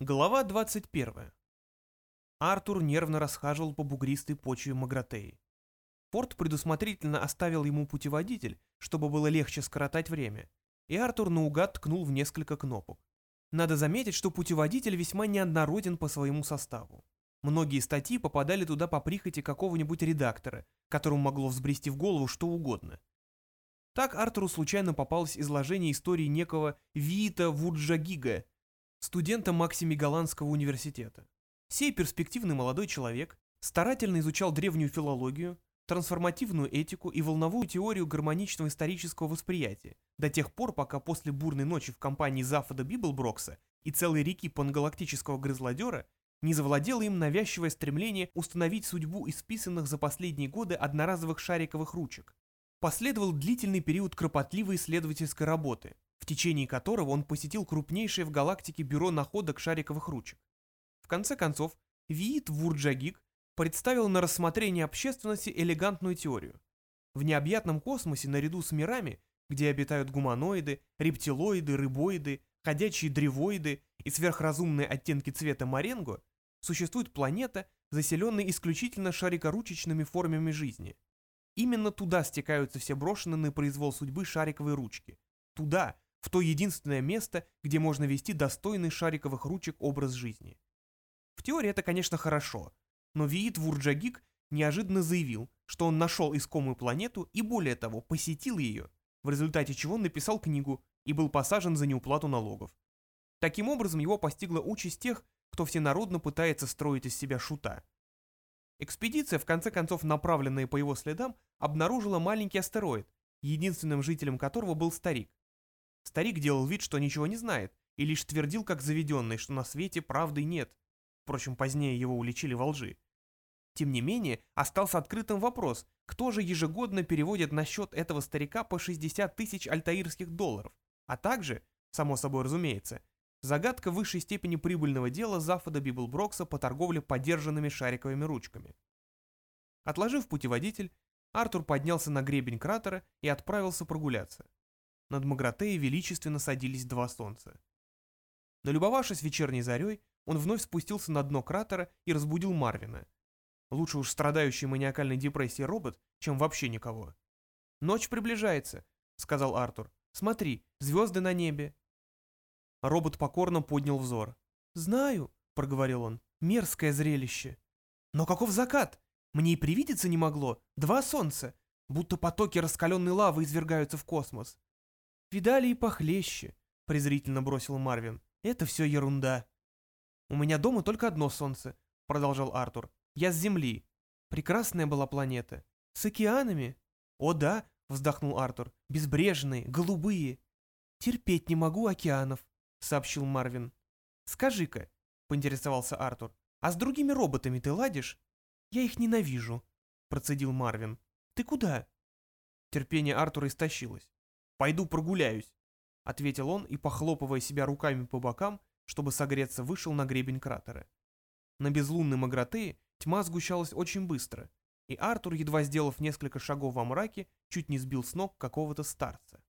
Глава 21. Артур нервно расхаживал по бугристой почве Магратеи. Форд предусмотрительно оставил ему путеводитель, чтобы было легче скоротать время, и Артур наугад ткнул в несколько кнопок. Надо заметить, что путеводитель весьма неоднороден по своему составу. Многие статьи попадали туда по прихоти какого-нибудь редактора, которому могло взбрести в голову что угодно. Так Артуру случайно попалось изложение истории некого Виита Вуджагига, студента Максимигаланского университета. Сей перспективный молодой человек старательно изучал древнюю филологию, трансформативную этику и волновую теорию гармоничного исторического восприятия до тех пор, пока после бурной ночи в компании Зафода Библброкса и целой реки пангалактического грызлодера не завладело им навязчивое стремление установить судьбу исписанных за последние годы одноразовых шариковых ручек. Последовал длительный период кропотливой исследовательской работы, течение которого он посетил крупнейшее в галактике бюро находок шариковых ручек. В конце концов, Виит Вурджагик представил на рассмотрение общественности элегантную теорию. В необъятном космосе наряду с мирами, где обитают гуманоиды, рептилоиды, рыбоиды, ходячие древоиды и сверхразумные оттенки цвета маренго, существует планета, заселенная исключительно шарикоручечными формами жизни. Именно туда стекаются все брошенные на произвол судьбы шариковые ручки. Туда, в то единственное место, где можно вести достойный шариковых ручек образ жизни. В теории это, конечно, хорошо, но Виит Вурджагик неожиданно заявил, что он нашел искомую планету и, более того, посетил ее, в результате чего написал книгу и был посажен за неуплату налогов. Таким образом, его постигла участь тех, кто всенародно пытается строить из себя шута. Экспедиция, в конце концов направленная по его следам, обнаружила маленький астероид, единственным жителем которого был старик. Старик делал вид, что ничего не знает, и лишь твердил как заведенный, что на свете правды нет. Впрочем, позднее его уличили во лжи. Тем не менее, остался открытым вопрос, кто же ежегодно переводит на счет этого старика по 60 тысяч альтаирских долларов, а также, само собой разумеется, загадка высшей степени прибыльного дела Зафода Библброкса по торговле подержанными шариковыми ручками. Отложив путеводитель, Артур поднялся на гребень кратера и отправился прогуляться над Магратеей величественно садились два солнца. Налюбовавшись вечерней зарей, он вновь спустился на дно кратера и разбудил Марвина. Лучше уж страдающий маниакальной депрессией робот, чем вообще никого. «Ночь приближается», — сказал Артур. «Смотри, звезды на небе». Робот покорно поднял взор. «Знаю», — проговорил он, — «мерзкое зрелище». «Но каков закат? Мне и привидеться не могло. Два солнца, будто потоки раскаленной лавы извергаются в космос. «Видали и похлеще», — презрительно бросил Марвин. «Это все ерунда». «У меня дома только одно солнце», — продолжал Артур. «Я с Земли. Прекрасная была планета. С океанами?» «О да», — вздохнул Артур. «Безбрежные, голубые». «Терпеть не могу океанов», — сообщил Марвин. «Скажи-ка», — поинтересовался Артур, «а с другими роботами ты ладишь?» «Я их ненавижу», — процедил Марвин. «Ты куда?» Терпение Артура истощилось. «Пойду прогуляюсь», — ответил он и, похлопывая себя руками по бокам, чтобы согреться, вышел на гребень кратера. На безлунной Магратее тьма сгущалась очень быстро, и Артур, едва сделав несколько шагов во мраке, чуть не сбил с ног какого-то старца.